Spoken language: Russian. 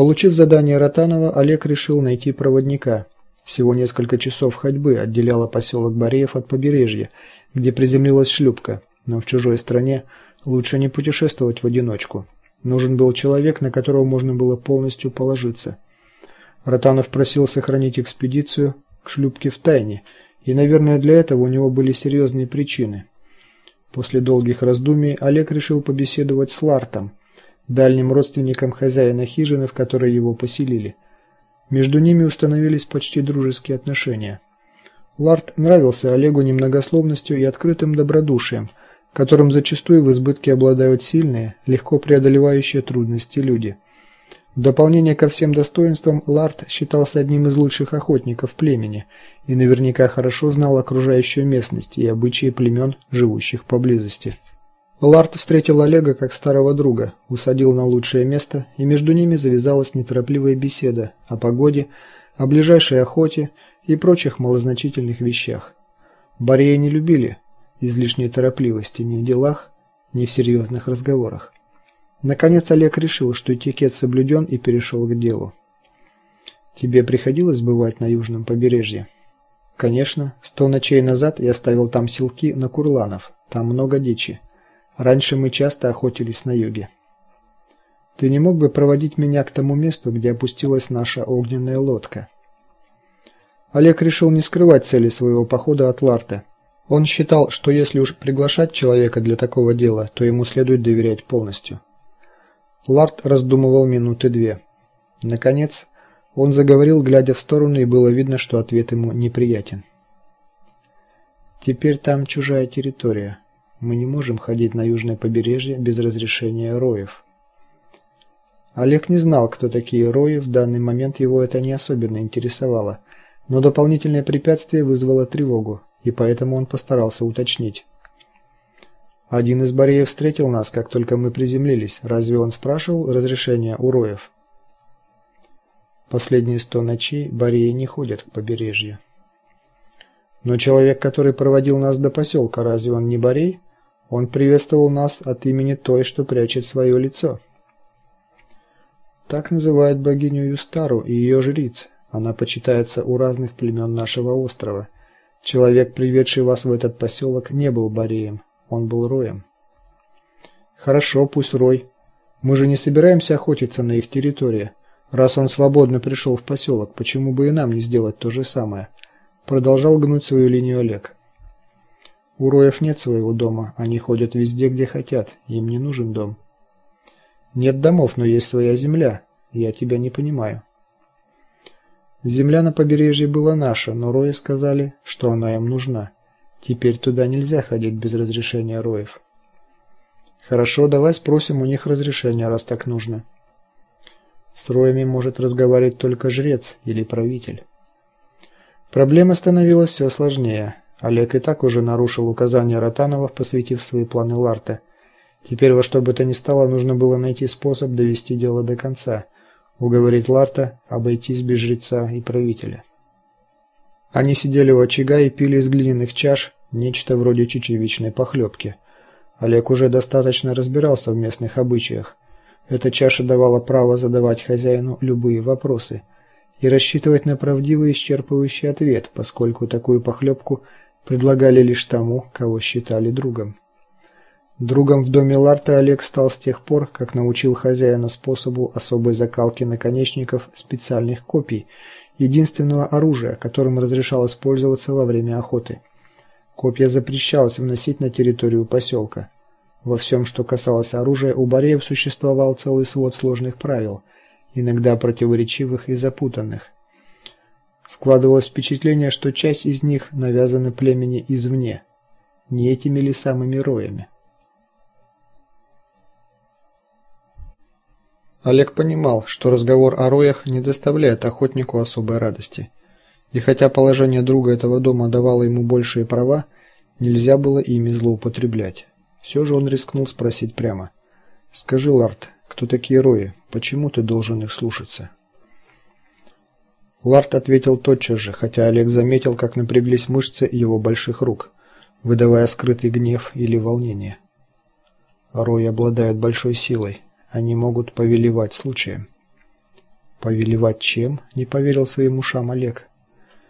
Получив задание Ротанова, Олег решил найти проводника. Всего несколько часов ходьбы отделяло поселок Бореев от побережья, где приземлилась шлюпка, но в чужой стране лучше не путешествовать в одиночку. Нужен был человек, на которого можно было полностью положиться. Ротанов просил сохранить экспедицию к шлюпке в тайне, и, наверное, для этого у него были серьезные причины. После долгих раздумий Олег решил побеседовать с Лартом, дальним родственником хозяина хижины, в которой его поселили. Между ними установились почти дружеские отношения. Ларт нравился Олегу немногословностью и открытым добродушием, которым зачастую в избытке обладают сильные, легко преодолевающие трудности люди. В дополнение ко всем достоинствам Ларт считался одним из лучших охотников племени и наверняка хорошо знал окружающую местность и обычаи племен, живущих поблизости. Ларт встретил Олега как старого друга, усадил на лучшее место, и между ними завязалась неторопливая беседа о погоде, о ближайшей охоте и прочих малозначительных вещах. Бореи не любили излишней торопливости ни в делах, ни в серьезных разговорах. Наконец Олег решил, что этикет соблюден и перешел к делу. Тебе приходилось бывать на южном побережье? Конечно, сто ночей назад я ставил там селки на курланов. Там много дичи. Раньше мы часто охотились на юге. Ты не мог бы проводить меня к тому месту, где опустилась наша огненная лодка? Олег решил не скрывать цели своего похода от Ларта. Он считал, что если уж приглашать человека для такого дела, то ему следует доверять полностью. Ларт раздумывал минуты две. Наконец, он заговорил, глядя в сторону, и было видно, что ответ ему неприятен. Теперь там чужая территория. Мы не можем ходить на южное побережье без разрешения роев. Олег не знал, кто такие рои, в данный момент его это не особенно интересовало, но дополнительное препятствие вызвало тревогу, и поэтому он постарался уточнить. Один из бореев встретил нас, как только мы приземлились. Разве он спрашивал разрешения у роев? Последние сто ночей бореи не ходят к побережью. Но человек, который проводил нас до поселка, разве он не борей? Он приветствовал нас от имени той, что прячет свое лицо. Так называют богиню Юстару и ее жриц. Она почитается у разных племен нашего острова. Человек, приведший вас в этот поселок, не был бореем, он был роем. Хорошо, пусть рой. Мы же не собираемся охотиться на их территории. Раз он свободно пришел в поселок, почему бы и нам не сделать то же самое? Продолжал гнуть свою линию Олег. У роев нет своего дома, они ходят везде, где хотят. Им не нужен дом. Нет домов, но есть своя земля. Я тебя не понимаю. Земля на побережье была наша, но рои сказали, что она им нужна. Теперь туда нельзя ходить без разрешения роев. Хорошо, давай спросим у них разрешения, раз так нужно. С роями может разговаривать только жрец или правитель. Проблема становилась все сложнее. Олег и так уже нарушил указания Ротанова, посвятив свои планы Ларте. Теперь во что бы то ни стало нужно было найти способ довести дело до конца, уговорить Ларта обойтись без жреца и правителя. Они сидели у очага и пили из глиняных чаш нечто вроде чечевичной похлебки. Олег уже достаточно разбирался в местных обычаях. Эта чаша давала право задавать хозяину любые вопросы и рассчитывать на правдивый исчерпывающий ответ, поскольку такую похлебку предлагали лишь тому, кого считали другом. Другом в доме Ларта Олег стал с тех пор, как научил хозяина способу особой закалки наконечников специальных копий, единственного оружия, которым разрешалось пользоваться во время охоты. Копья запрещалось вносить на территорию поселка. Во всем, что касалось оружия, у бореев существовал целый свод сложных правил, иногда противоречивых и запутанных. Складывалось впечатление, что часть из них навязана племени извне, не этими ли самыми роями. Олег понимал, что разговор о роях не доставляет охотнику особой радости. И хотя положение друга этого дома давало ему большие права, нельзя было ими злоупотреблять. Все же он рискнул спросить прямо: "Скажи, Ларт, кто такие рои? Почему ты должен их слушаться?" Ларт ответил тотчас же, хотя Олег заметил, как напряглись мышцы его больших рук, выдавая скрытый гнев или волнение. Рои обладают большой силой, они могут повелевать случаем. Повелевать чем? Не поверил своим ушам Олег.